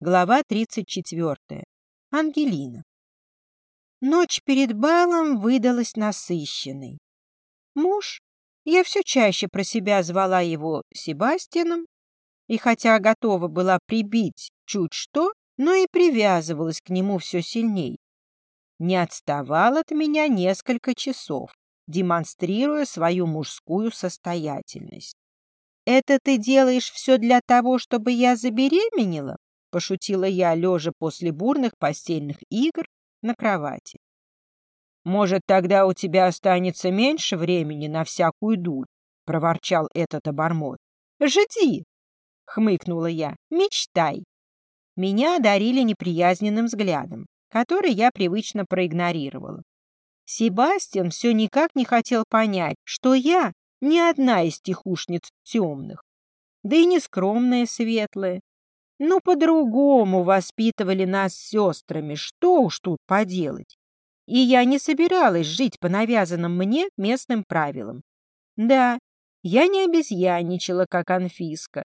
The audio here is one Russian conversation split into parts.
Глава 34. Ангелина. Ночь перед балом выдалась насыщенной. Муж, я все чаще про себя звала его Себастьяном, и хотя готова была прибить чуть что, но и привязывалась к нему все сильней, не отставал от меня несколько часов, демонстрируя свою мужскую состоятельность. «Это ты делаешь все для того, чтобы я забеременела?» — пошутила я, лежа после бурных постельных игр на кровати. «Может, тогда у тебя останется меньше времени на всякую дурь?» — проворчал этот обормот. «Жди!» — хмыкнула я. «Мечтай!» Меня одарили неприязненным взглядом, который я привычно проигнорировала. Себастьян все никак не хотел понять, что я не одна из тихушниц темных, да и не скромная светлая, ну, по-другому воспитывали нас с сестрами, что уж тут поделать. И я не собиралась жить по навязанным мне местным правилам. Да, я не обезьянничала, как Анфиска,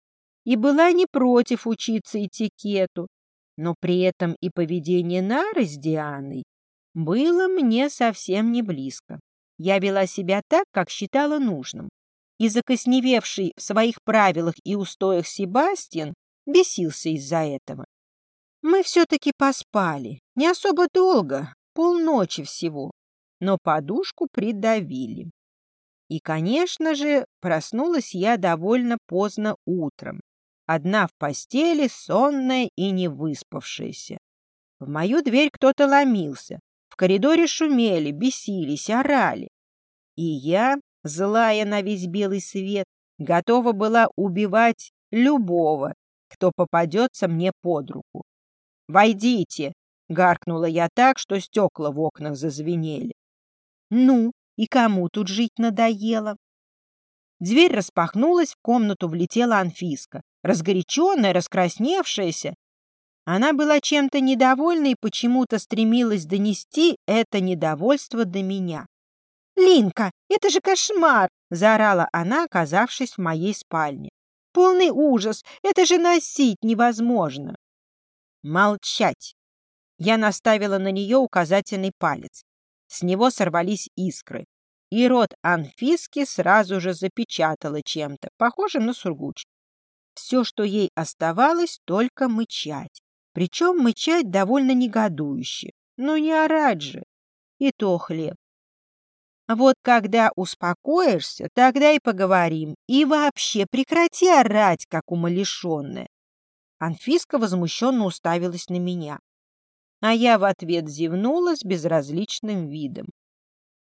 и была не против учиться этикету, но при этом и поведение Нары с Дианой было мне совсем не близко. Я вела себя так, как считала нужным. И закосневевший в своих правилах и устоях Себастьян бесился из-за этого. Мы все-таки поспали, не особо долго, полночи всего, но подушку придавили. И, конечно же, проснулась я довольно поздно утром, одна в постели, сонная и не выспавшаяся. В мою дверь кто-то ломился, в коридоре шумели, бесились, орали. И я, злая на весь белый свет, готова была убивать любого, кто попадется мне под руку. «Войдите!» — гаркнула я так, что стекла в окнах зазвенели. «Ну, и кому тут жить надоело?» Дверь распахнулась, в комнату влетела Анфиска, разгоряченная, раскрасневшаяся. Она была чем-то недовольна и почему-то стремилась донести это недовольство до меня. «Линка, это же кошмар!» — заорала она, оказавшись в моей спальне. Полный ужас! Это же носить невозможно!» «Молчать!» Я наставила на нее указательный палец. С него сорвались искры. И рот Анфиски сразу же запечатала чем-то, похожим на сургуч. Все, что ей оставалось, только мычать. Причем мычать довольно негодующе. Но не орать же. И то хлеб. Вот когда успокоишься, тогда и поговорим. И вообще прекрати орать, как умалишенная. Анфиска возмущенно уставилась на меня. А я в ответ зевнула с безразличным видом.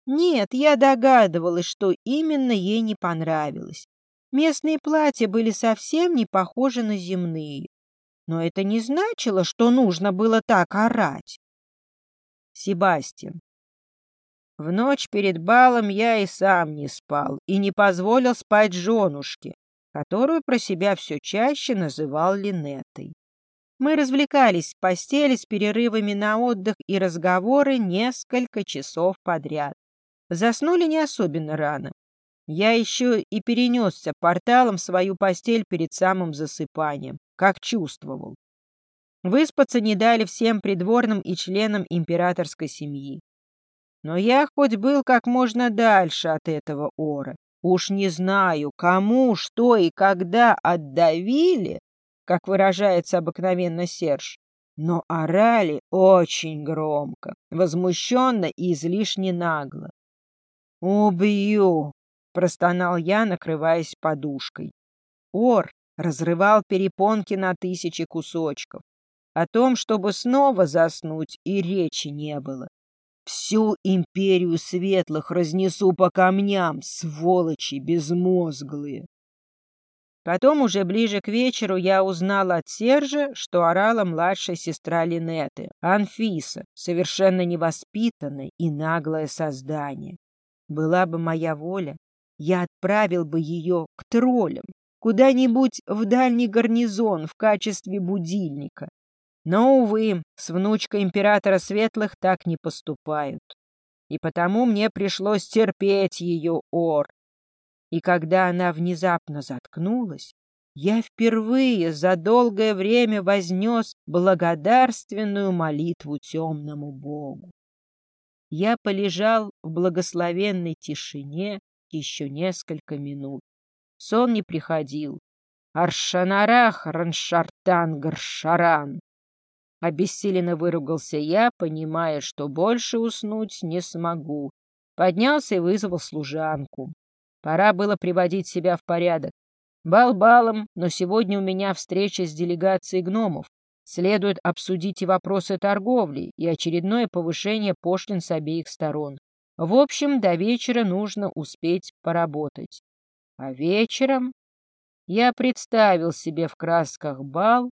Нет, я догадывалась, что именно ей не понравилось. Местные платья были совсем не похожи на земные. Но это не значило, что нужно было так орать. Себастьян, в ночь перед балом я и сам не спал и не позволил спать женушке, которую про себя все чаще называл Линетой. Мы развлекались в постели с перерывами на отдых и разговоры несколько часов подряд. Заснули не особенно рано. Я еще и перенесся порталом в свою постель перед самым засыпанием, как чувствовал. Выспаться не дали всем придворным и членам императорской семьи. Но я хоть был как можно дальше от этого ора. Уж не знаю, кому, что и когда отдавили, как выражается обыкновенно Серж, но орали очень громко, возмущенно и излишне нагло. «Убью!» — простонал я, накрываясь подушкой. Ор разрывал перепонки на тысячи кусочков. О том, чтобы снова заснуть, и речи не было. Всю империю светлых разнесу по камням, сволочи безмозглые. Потом, уже ближе к вечеру, я узнала от Сержа, что орала младшая сестра Линеты, Анфиса, совершенно невоспитанное и наглое создание. Была бы моя воля, я отправил бы ее к троллям, куда-нибудь в дальний гарнизон в качестве будильника. Но, увы, с внучкой императора Светлых так не поступают. И потому мне пришлось терпеть ее ор. И когда она внезапно заткнулась, я впервые за долгое время вознес благодарственную молитву темному богу. Я полежал в благословенной тишине еще несколько минут. Сон не приходил. Аршанарах раншартан гаршаран. Обессиленно выругался я, понимая, что больше уснуть не смогу. Поднялся и вызвал служанку. Пора было приводить себя в порядок. Бал балом, но сегодня у меня встреча с делегацией гномов. Следует обсудить и вопросы торговли, и очередное повышение пошлин с обеих сторон. В общем, до вечера нужно успеть поработать. А вечером я представил себе в красках бал,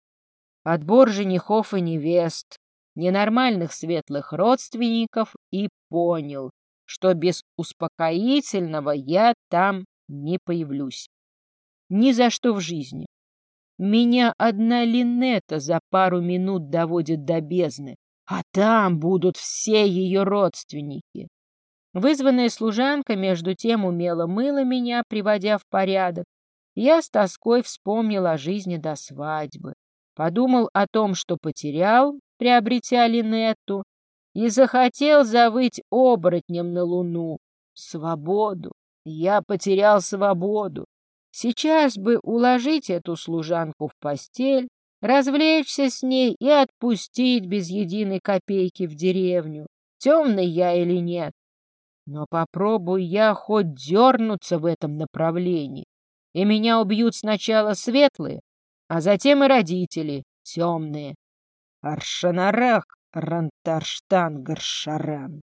отбор женихов и невест, ненормальных светлых родственников и понял, что без успокоительного я там не появлюсь. Ни за что в жизни. Меня одна Линета за пару минут доводит до бездны, а там будут все ее родственники. Вызванная служанка между тем умело мыла меня, приводя в порядок. Я с тоской вспомнил о жизни до свадьбы, подумал о том, что потерял, приобретя Линетту, и захотел завыть оборотнем на луну. Свободу! Я потерял свободу. Сейчас бы уложить эту служанку в постель, развлечься с ней и отпустить без единой копейки в деревню, темный я или нет. Но попробую я хоть дернуться в этом направлении, и меня убьют сначала светлые, а затем и родители, темные. Аршанарах Рантарштан Гаршаран.